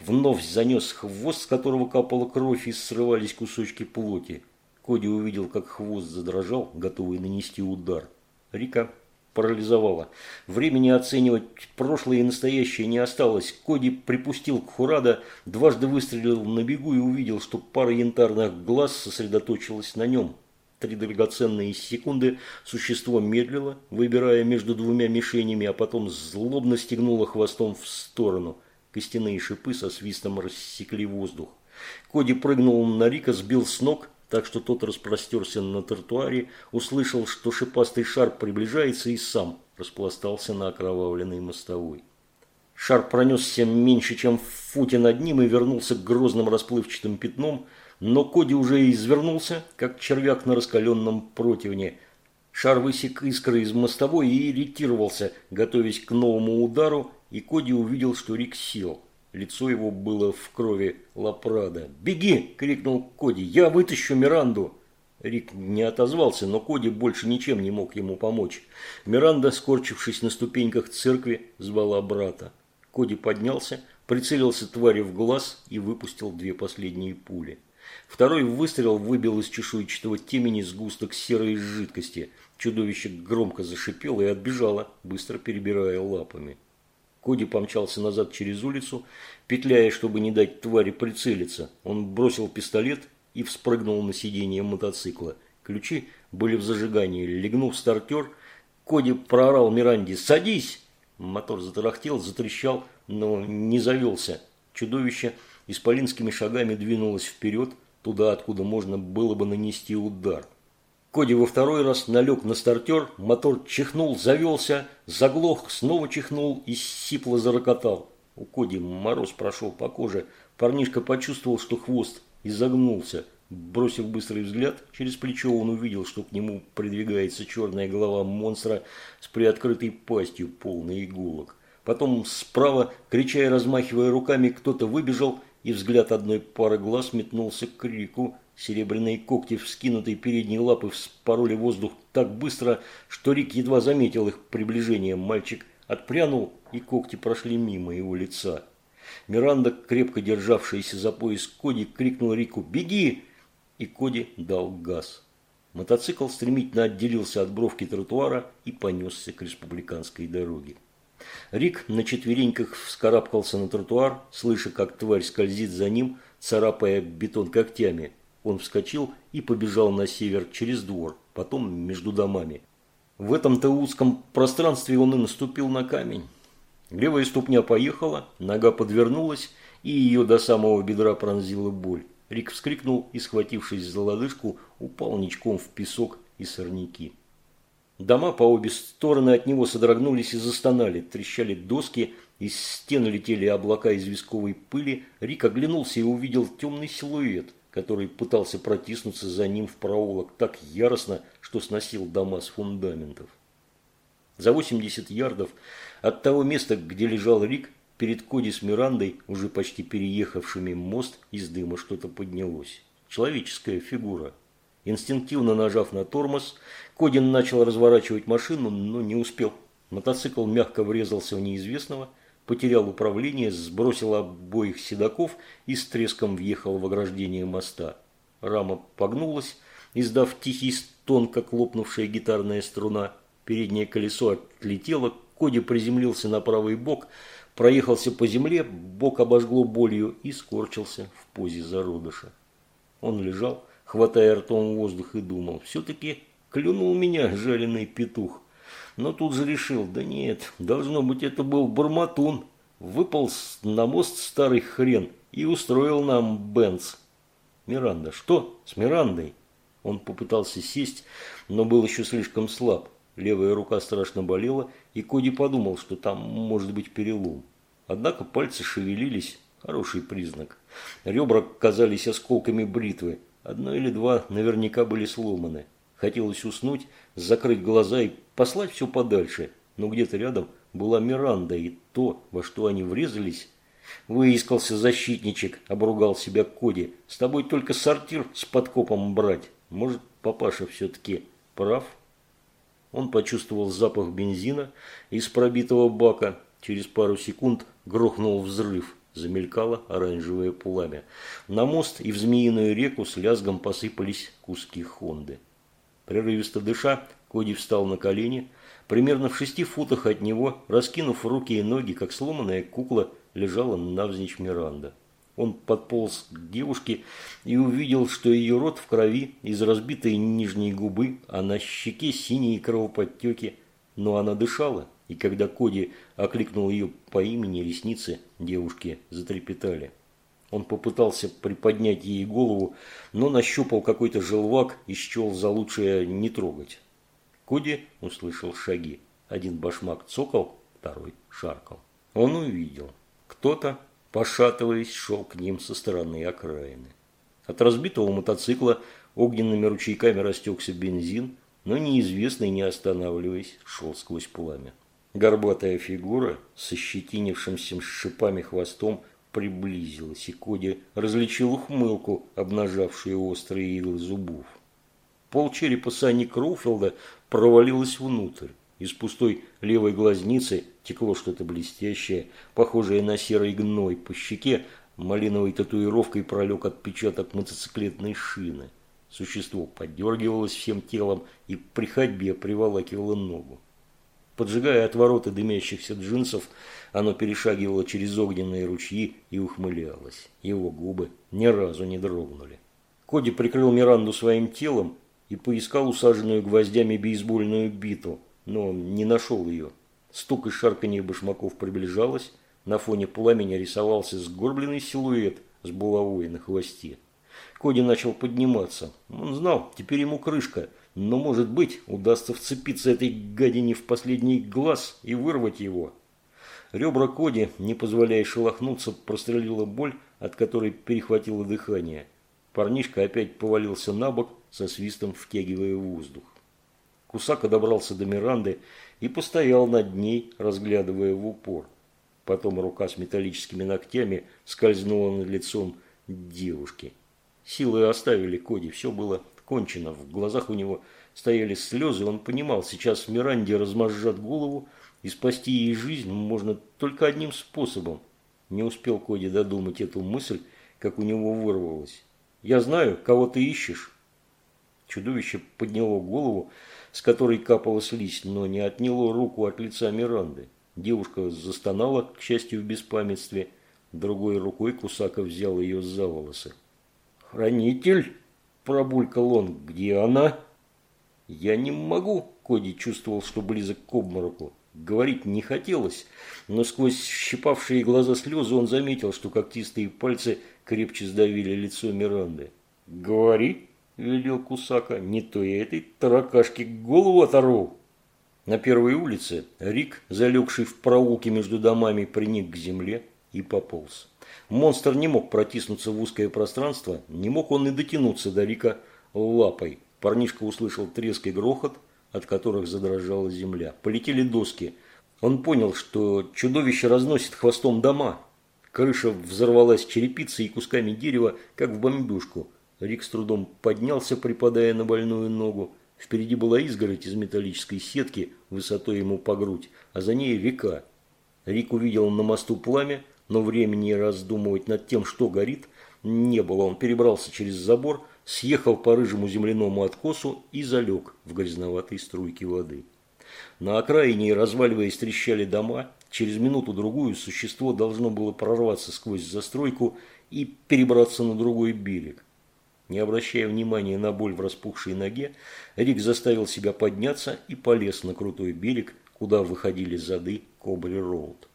Speaker 1: вновь занес хвост, с которого капала кровь и срывались кусочки плоти. Коди увидел, как хвост задрожал, готовый нанести удар. Рика парализовала. Времени оценивать прошлое и настоящее не осталось. Коди припустил к Хурада, дважды выстрелил на бегу и увидел, что пара янтарных глаз сосредоточилась на нем. Три драгоценные секунды существо медлило, выбирая между двумя мишенями, а потом злобно стегнуло хвостом в сторону. Костяные шипы со свистом рассекли воздух. Коди прыгнул на Рика, сбил с ног, так что тот распростерся на тротуаре, услышал, что шипастый шар приближается и сам распластался на окровавленной мостовой. Шар пронесся меньше, чем в футе над ним и вернулся к грозным расплывчатым пятном, но Коди уже извернулся, как червяк на раскаленном противне. Шар высек искры из мостовой и иритировался, готовясь к новому удару, и Коди увидел, что Рик сел. Лицо его было в крови Лапрада. «Беги!» – крикнул Коди. «Я вытащу Миранду!» Рик не отозвался, но Коди больше ничем не мог ему помочь. Миранда, скорчившись на ступеньках церкви, звала брата. Коди поднялся, прицелился твари в глаз и выпустил две последние пули. Второй выстрел выбил из чешуйчатого темени сгусток серой жидкости. Чудовище громко зашипело и отбежало, быстро перебирая лапами. Коди помчался назад через улицу, петляя, чтобы не дать твари прицелиться. Он бросил пистолет и вспрыгнул на сиденье мотоцикла. Ключи были в зажигании. Легнув стартер, Коди проорал Миранде «Садись!» Мотор затарахтел, затрещал, но не завелся. Чудовище исполинскими шагами двинулось вперед, туда, откуда можно было бы нанести удар. Коди во второй раз налег на стартер, мотор чихнул, завелся, заглох, снова чихнул и сипло зарокотал. У Коди мороз прошел по коже. Парнишка почувствовал, что хвост изогнулся. Бросив быстрый взгляд, через плечо он увидел, что к нему придвигается черная голова монстра с приоткрытой пастью, полной иголок. Потом справа, крича и размахивая руками, кто-то выбежал, и взгляд одной пары глаз метнулся к крику. Серебряные когти, вскинутые передние лапы, вспороли воздух так быстро, что Рик едва заметил их приближение. Мальчик отпрянул, и когти прошли мимо его лица. Миранда, крепко державшаяся за пояс Коди, крикнул Рику «Беги!» И Коди дал газ. Мотоцикл стремительно отделился от бровки тротуара и понесся к республиканской дороге. Рик на четвереньках вскарабкался на тротуар, слыша, как тварь скользит за ним, царапая бетон когтями. Он вскочил и побежал на север через двор, потом между домами. В этом-то узком пространстве он и наступил на камень. Левая ступня поехала, нога подвернулась, и ее до самого бедра пронзила боль. Рик вскрикнул и, схватившись за лодыжку, упал ничком в песок и сорняки. Дома по обе стороны от него содрогнулись и застонали, трещали доски, из стен летели облака известковой пыли. Рик оглянулся и увидел темный силуэт, который пытался протиснуться за ним в проулок так яростно, что сносил дома с фундаментов. За 80 ярдов от того места, где лежал Рик, Перед Коди с Мирандой, уже почти переехавшими мост, из дыма что-то поднялось. Человеческая фигура. Инстинктивно нажав на тормоз, Кодин начал разворачивать машину, но не успел. Мотоцикл мягко врезался в неизвестного, потерял управление, сбросил обоих седаков и с треском въехал в ограждение моста. Рама погнулась, издав тихий стон, как лопнувшая гитарная струна. Переднее колесо отлетело, Коди приземлился на правый бок – проехался по земле, бок обожгло болью и скорчился в позе зародыша. Он лежал, хватая ртом воздух и думал, все-таки клюнул меня жареный петух. Но тут же решил, да нет, должно быть это был Барматун. Выпал на мост старый хрен и устроил нам Бенц. Миранда, что с Мирандой? Он попытался сесть, но был еще слишком слаб. Левая рука страшно болела, и Коди подумал, что там может быть перелом. Однако пальцы шевелились, хороший признак. Ребра казались осколками бритвы, одно или два наверняка были сломаны. Хотелось уснуть, закрыть глаза и послать все подальше, но где-то рядом была Миранда, и то, во что они врезались... Выискался защитничек, обругал себя Коди. С тобой только сортир с подкопом брать. Может, папаша все-таки прав? Он почувствовал запах бензина из пробитого бака. Через пару секунд грохнул взрыв. Замелькало оранжевое пламя. На мост и в Змеиную реку с лязгом посыпались куски Хонды. Прерывисто дыша, Коди встал на колени. Примерно в шести футах от него, раскинув руки и ноги, как сломанная кукла, лежала навзничь Миранда. Он подполз к девушке и увидел, что ее рот в крови, из разбитой нижней губы, а на щеке синие кровоподтеки. Но она дышала, И когда Коди окликнул ее по имени, ресницы девушки затрепетали. Он попытался приподнять ей голову, но нащупал какой-то желвак и счел за лучшее не трогать. Коди услышал шаги. Один башмак цокал, второй шаркал. Он увидел. Кто-то, пошатываясь, шел к ним со стороны окраины. От разбитого мотоцикла огненными ручейками растекся бензин, но неизвестный, не останавливаясь, шел сквозь пламя. Горбатая фигура со щетинившимся шипами хвостом приблизилась, и Коди различил ухмылку, обнажавшую острые иглы зубов. Пол черепа Санни Кроуфилда провалилась внутрь. Из пустой левой глазницы текло что-то блестящее, похожее на серый гной. По щеке малиновой татуировкой пролег отпечаток мотоциклетной шины. Существо подергивалось всем телом и при ходьбе приволакивало ногу. Поджигая отвороты дымящихся джинсов, оно перешагивало через огненные ручьи и ухмылялось. Его губы ни разу не дрогнули. Коди прикрыл Миранду своим телом и поискал усаженную гвоздями бейсбольную биту, но не нашел ее. Стук и шарканье башмаков приближалось, на фоне пламени рисовался сгорбленный силуэт с булавой на хвосте. Коди начал подниматься. Он знал, теперь ему крышка, но, может быть, удастся вцепиться этой гадине в последний глаз и вырвать его. Ребра Коди, не позволяя шелохнуться, прострелила боль, от которой перехватило дыхание. Парнишка опять повалился на бок, со свистом втягивая воздух. Кусака добрался до Миранды и постоял над ней, разглядывая в упор. Потом рука с металлическими ногтями скользнула над лицом девушки. Силы оставили Коди, все было кончено. В глазах у него стояли слезы, он понимал, сейчас в Миранде размозжат голову, и спасти ей жизнь можно только одним способом. Не успел Коди додумать эту мысль, как у него вырвалось. «Я знаю, кого ты ищешь». Чудовище подняло голову, с которой капала слизь, но не отняло руку от лица Миранды. Девушка застонала, к счастью, в беспамятстве. Другой рукой Кусака взял ее за волосы. «Хранитель!» – пробулькал он. «Где она?» «Я не могу!» – Коди чувствовал, что близок к обмороку. Говорить не хотелось, но сквозь щипавшие глаза слезы он заметил, что когтистые пальцы крепче сдавили лицо Миранды. «Говори!» – велел Кусака. «Не то я этой таракашке голову оторву!» На первой улице Рик, залегший в проулке между домами, приник к земле и пополз. Монстр не мог протиснуться в узкое пространство, не мог он и дотянуться до Рика лапой. Парнишка услышал треск и грохот, от которых задрожала земля. Полетели доски. Он понял, что чудовище разносит хвостом дома. Крыша взорвалась черепицей и кусками дерева, как в бомбежку. Рик с трудом поднялся, припадая на больную ногу. Впереди была изгородь из металлической сетки, высотой ему по грудь, а за ней река. Рик увидел на мосту пламя, но времени раздумывать над тем, что горит, не было. Он перебрался через забор, съехал по рыжему земляному откосу и залег в грязноватой струйке воды. На окраине, разваливаясь, трещали дома. Через минуту-другую существо должно было прорваться сквозь застройку и перебраться на другой берег. Не обращая внимания на боль в распухшей ноге, Рик заставил себя подняться и полез на крутой берег, куда выходили зады Кобри-Роуд.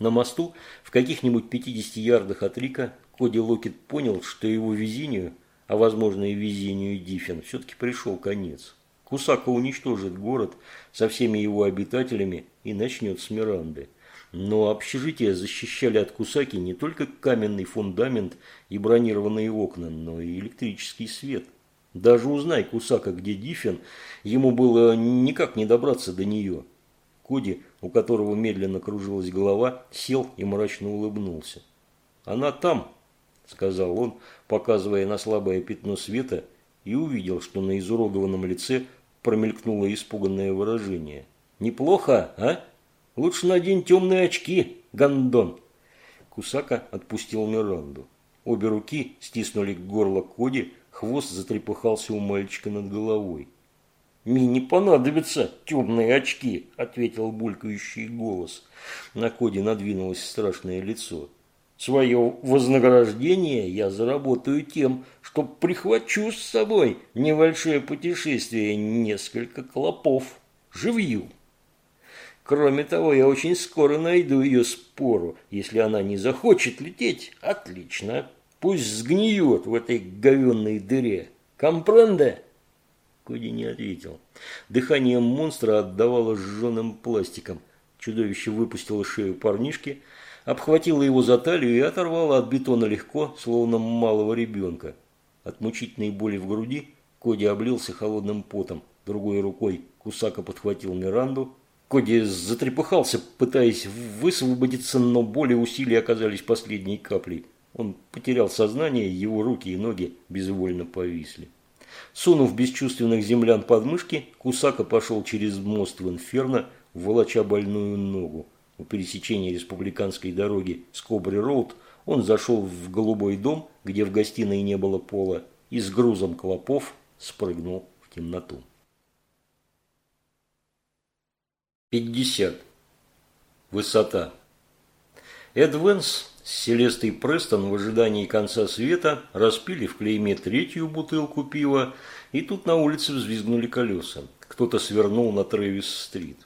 Speaker 1: На мосту, в каких-нибудь 50 ярдах от Рика, Коди Локет понял, что его везению, а возможно и везению Диффин, все-таки пришел конец. Кусака уничтожит город со всеми его обитателями и начнет с Миранды. Но общежитие защищали от Кусаки не только каменный фундамент и бронированные окна, но и электрический свет. Даже узнай Кусака, где Диффин, ему было никак не добраться до нее. Коди, у которого медленно кружилась голова, сел и мрачно улыбнулся. «Она там», – сказал он, показывая на слабое пятно света, и увидел, что на изуродованном лице промелькнуло испуганное выражение. «Неплохо, а? Лучше надень темные очки, гондон!» Кусака отпустил Миранду. Обе руки стиснули горло Коди, хвост затрепыхался у мальчика над головой. «Мне не понадобятся темные очки», – ответил булькающий голос. На Коде надвинулось страшное лицо. «Свое вознаграждение я заработаю тем, что прихвачу с собой небольшое путешествие, несколько клопов, живью». Кроме того, я очень скоро найду ее спору. Если она не захочет лететь, отлично. Пусть сгниет в этой говенной дыре. Компренде?» Коди не ответил. Дыхание монстра отдавало сжженным пластиком. Чудовище выпустило шею парнишки, обхватило его за талию и оторвало от бетона легко, словно малого ребенка. От мучительной боли в груди Коди облился холодным потом. Другой рукой Кусака подхватил Миранду. Коди затрепыхался, пытаясь высвободиться, но боли и усилия оказались последней каплей. Он потерял сознание, его руки и ноги безвольно повисли. Сунув бесчувственных землян под мышки, Кусака пошел через мост в инферно, волоча больную ногу. У пересечения республиканской дороги с Кобри-Роуд он зашел в голубой дом, где в гостиной не было пола, и с грузом клопов спрыгнул в темноту. 50. Высота. Эд Венс с Селестой Престон в ожидании конца света распили в клейме третью бутылку пива, и тут на улице взвизгнули колеса. Кто-то свернул на Трэвис-стрит.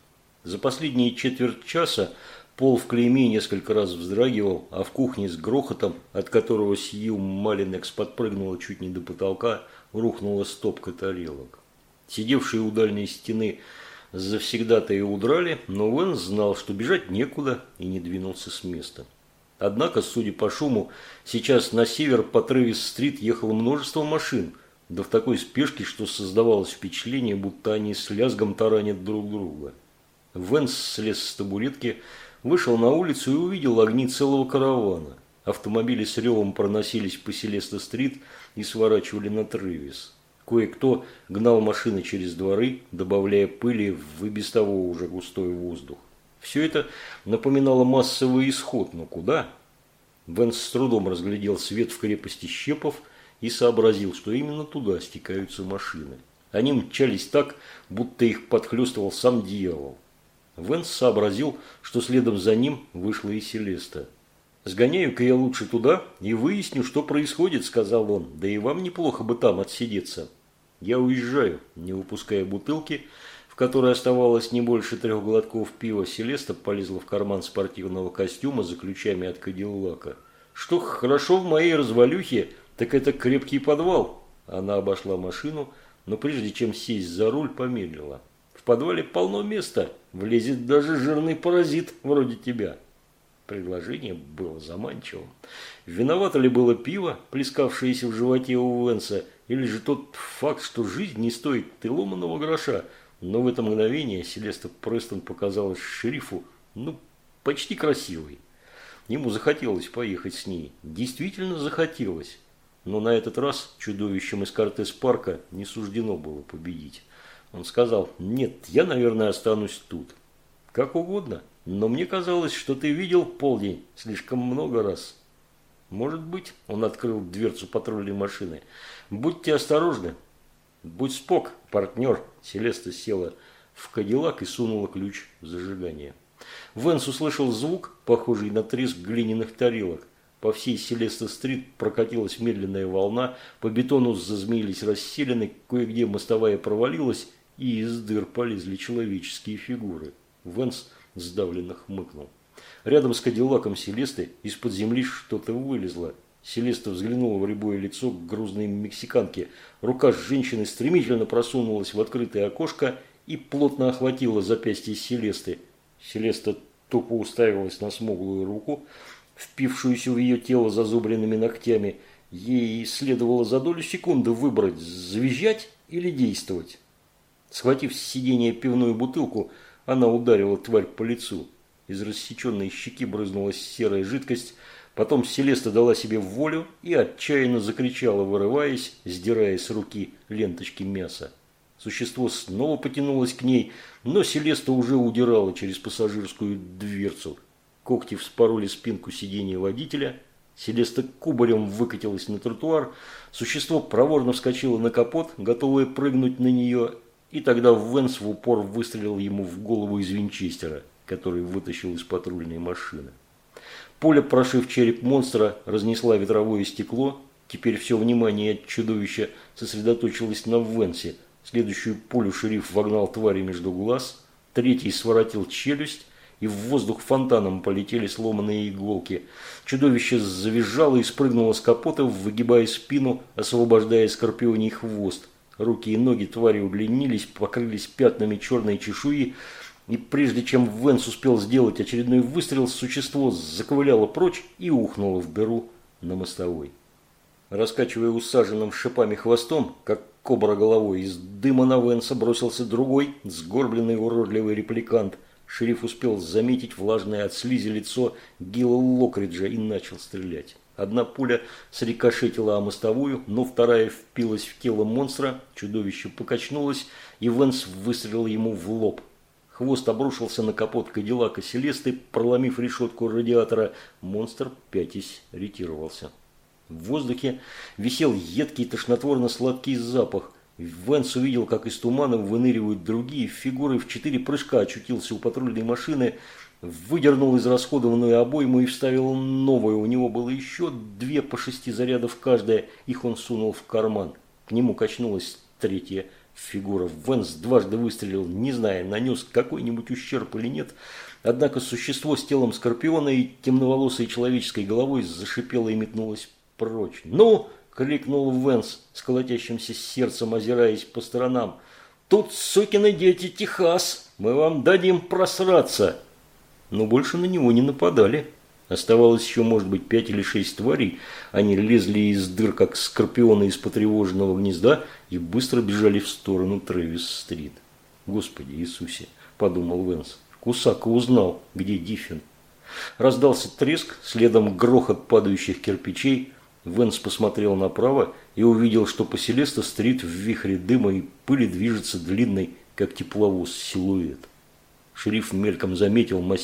Speaker 1: За последние четверть часа пол в клейме несколько раз вздрагивал, а в кухне с грохотом, от которого Сью Малинекс подпрыгнула чуть не до потолка, рухнула стопка тарелок. Сидевшие у дальней стены завсегда-то и удрали, но Вен знал, что бежать некуда и не двинулся с места. Однако, судя по шуму, сейчас на север по Трэвис-стрит ехало множество машин, да в такой спешке, что создавалось впечатление, будто они с лязгом таранят друг друга. Венс слез с табуретки, вышел на улицу и увидел огни целого каравана. Автомобили с ревом проносились по Селеста-стрит и сворачивали на Трэвис. Кое-кто гнал машины через дворы, добавляя пыли в и без того уже густой воздух. Все это напоминало массовый исход, но куда? Венс с трудом разглядел свет в крепости Щепов и сообразил, что именно туда стекаются машины. Они мчались так, будто их подхлестывал сам дьявол. Венс сообразил, что следом за ним вышла и Селеста. «Сгоняю-ка я лучше туда и выясню, что происходит», – сказал он. «Да и вам неплохо бы там отсидеться». «Я уезжаю», – не выпуская бутылки – которой оставалось не больше трех глотков пива, Селеста полезла в карман спортивного костюма за ключами от Кадиллака. «Что хорошо в моей развалюхе, так это крепкий подвал». Она обошла машину, но прежде чем сесть за руль, помедлила. «В подвале полно места, влезет даже жирный паразит вроде тебя». Предложение было заманчивым. Виновато ли было пиво, плескавшееся в животе у Венса, или же тот факт, что жизнь не стоит и ломаного гроша – но в это мгновение Селеста Престон показалась шерифу, ну, почти красивой. Ему захотелось поехать с ней. Действительно захотелось. Но на этот раз чудовищем из Кортес парка не суждено было победить. Он сказал, нет, я, наверное, останусь тут. Как угодно, но мне казалось, что ты видел полдень слишком много раз. Может быть, он открыл дверцу патрульной машины. Будьте осторожны, «Будь спок, партнер!» Селеста села в кадиллак и сунула ключ в зажигание. Венс услышал звук, похожий на треск глиняных тарелок. По всей Селеста-стрит прокатилась медленная волна, по бетону зазмеились расселены, кое-где мостовая провалилась, и из дыр полезли человеческие фигуры. Венс сдавленно хмыкнул. Рядом с кадиллаком Селесты из-под земли что-то вылезло – Селеста взглянула в рябое лицо к грузной мексиканке. Рука женщины стремительно просунулась в открытое окошко и плотно охватила запястье Селесты. Селеста тупо уставилась на смуглую руку, впившуюся в ее тело зазубренными ногтями. Ей следовало за долю секунды выбрать, завизжать или действовать. Схватив с сиденья пивную бутылку, она ударила тварь по лицу. Из рассеченной щеки брызнула серая жидкость – Потом Селеста дала себе волю и отчаянно закричала, вырываясь, сдирая с руки ленточки мяса. Существо снова потянулось к ней, но Селеста уже удирала через пассажирскую дверцу. Когти вспороли спинку сиденья водителя. Селеста кубарем выкатилась на тротуар. Существо проворно вскочило на капот, готовое прыгнуть на нее, и тогда Венс в упор выстрелил ему в голову из винчестера, который вытащил из патрульной машины. Пуля, прошив череп монстра, разнесла ветровое стекло. Теперь все внимание чудовища сосредоточилось на Венсе. Следующую пулю шериф вогнал твари между глаз. третий своротил челюсть, и в воздух фонтаном полетели сломанные иголки. Чудовище завизжало и спрыгнуло с капота, выгибая спину, освобождая скорпионий хвост. Руки и ноги твари удлинились, покрылись пятнами черной чешуи, и прежде чем Венс успел сделать очередной выстрел, существо заковыляло прочь и ухнуло в дыру на мостовой. Раскачивая усаженным шипами хвостом, как кобра головой, из дыма на Венса бросился другой, сгорбленный уродливый репликант – Шериф успел заметить влажное от слизи лицо Гилла Локриджа и начал стрелять. Одна пуля срикошетила о мостовую, но вторая впилась в тело монстра, чудовище покачнулось, и Венс выстрелил ему в лоб. Хвост обрушился на капот Кадиллака Селесты, проломив решетку радиатора. Монстр, пятясь, ретировался. В воздухе висел едкий тошнотворно-сладкий запах. Венс увидел, как из тумана выныривают другие фигуры, в четыре прыжка очутился у патрульной машины, выдернул из расходованную обойму и вставил новую. У него было еще две по шести зарядов каждая, их он сунул в карман. К нему качнулась третья фигура. Венс дважды выстрелил, не зная, нанес какой-нибудь ущерб или нет. Однако существо с телом скорпиона и темноволосой человеческой головой зашипело и метнулось прочь. «Ну!» крикнул Венс с сердцем, озираясь по сторонам. «Тут, сукины дети, Техас! Мы вам дадим просраться!» Но больше на него не нападали. Оставалось еще, может быть, пять или шесть тварей. Они лезли из дыр, как скорпионы из потревоженного гнезда, и быстро бежали в сторону Трэвис-стрит. «Господи Иисусе!» – подумал Венс. Кусака узнал, где Диффин. Раздался треск, следом грохот падающих кирпичей – Венс посмотрел направо и увидел, что по Селеста-стрит в вихре дыма и пыли движется длинный, как тепловоз, силуэт. Шериф мельком заметил массив